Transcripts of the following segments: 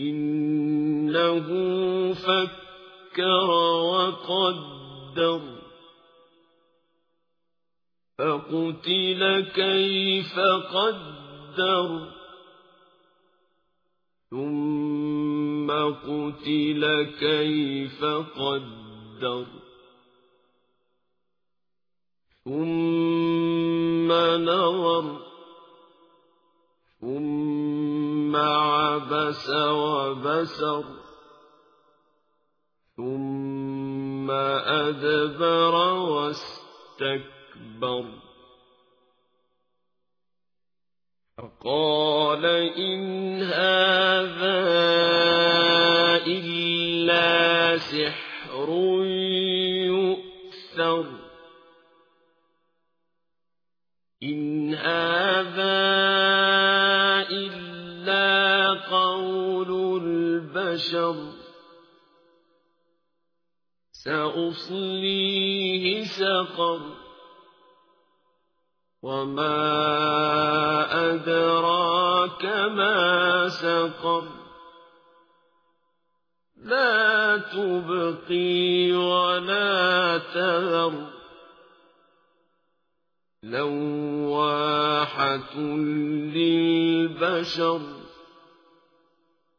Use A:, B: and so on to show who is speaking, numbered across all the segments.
A: إنه فكر وقدر فقتل كيف قدر ثم قتل كيف قدر ثم نظر ثم عبس وبسر ثم أدبر واستكبر. فقال إن هذا إلا سحر يؤثر. إن هذا البشر سأصليه سقر وما أدراك ما سقر لا تبقي ولا تذر لواحة للبشر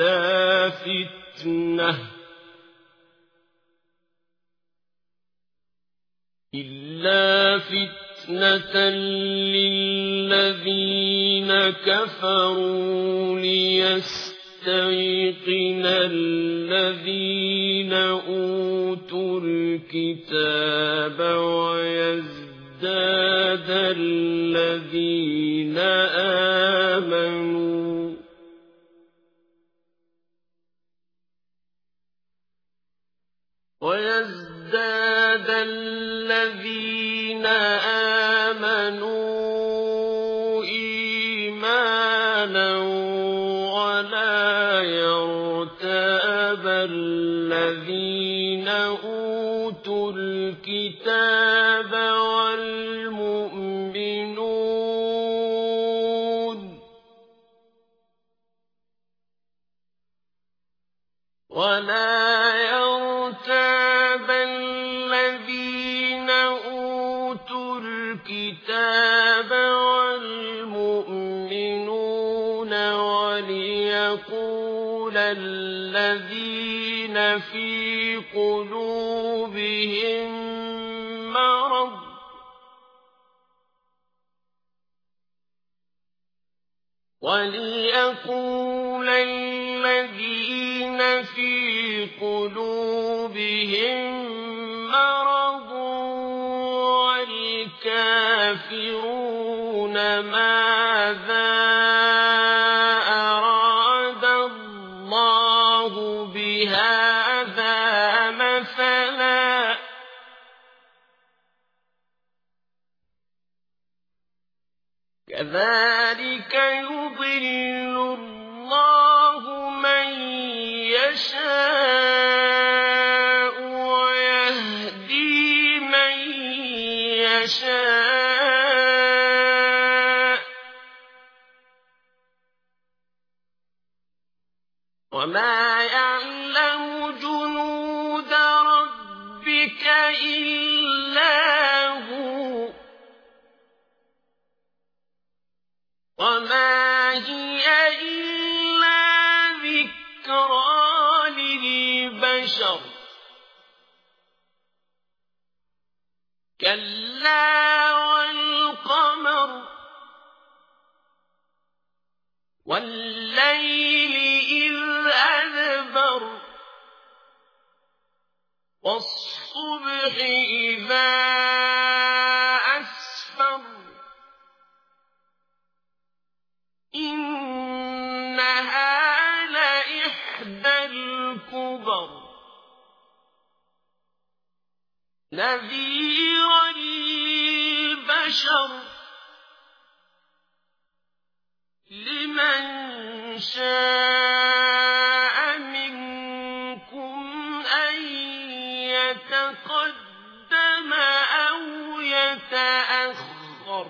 A: إلا فتنة. فتنة للذين كفروا ليستيقن الذين أوتوا الكتاب ويزداد الذين آمنوا. ويزداد الذين آمنوا إيمانا ولا يرتاب الذين أوتوا الكتاب والمؤمنون ولا وليقول الذين في قلوبهم مرض. وليقول الذين في قلوبهم كذلك يضل الله من يشاء ويهدي من يشاء. وما يعلم جنود ربك إلا للبشر كلا والقمر والليل إذ أدبر والصبح إذا نذيرا للبشر لمن شاء منكم أن يتقدم أو يتأخر.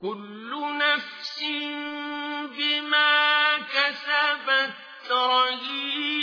A: كل نفس بما كسبت رهينة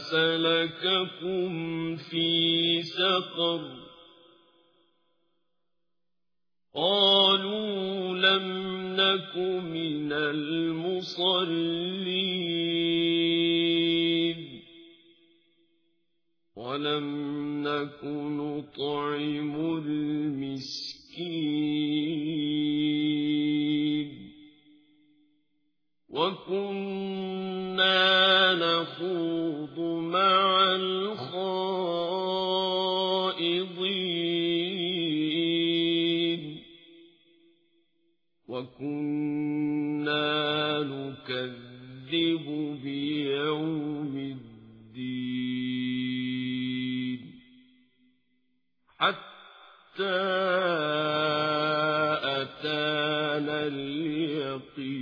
A: سلككم في سقر قالوا لم نك من المصلين ولم نك نطعم المسكين وكنا نكذب بيوم الدين حتى أتانا اليقين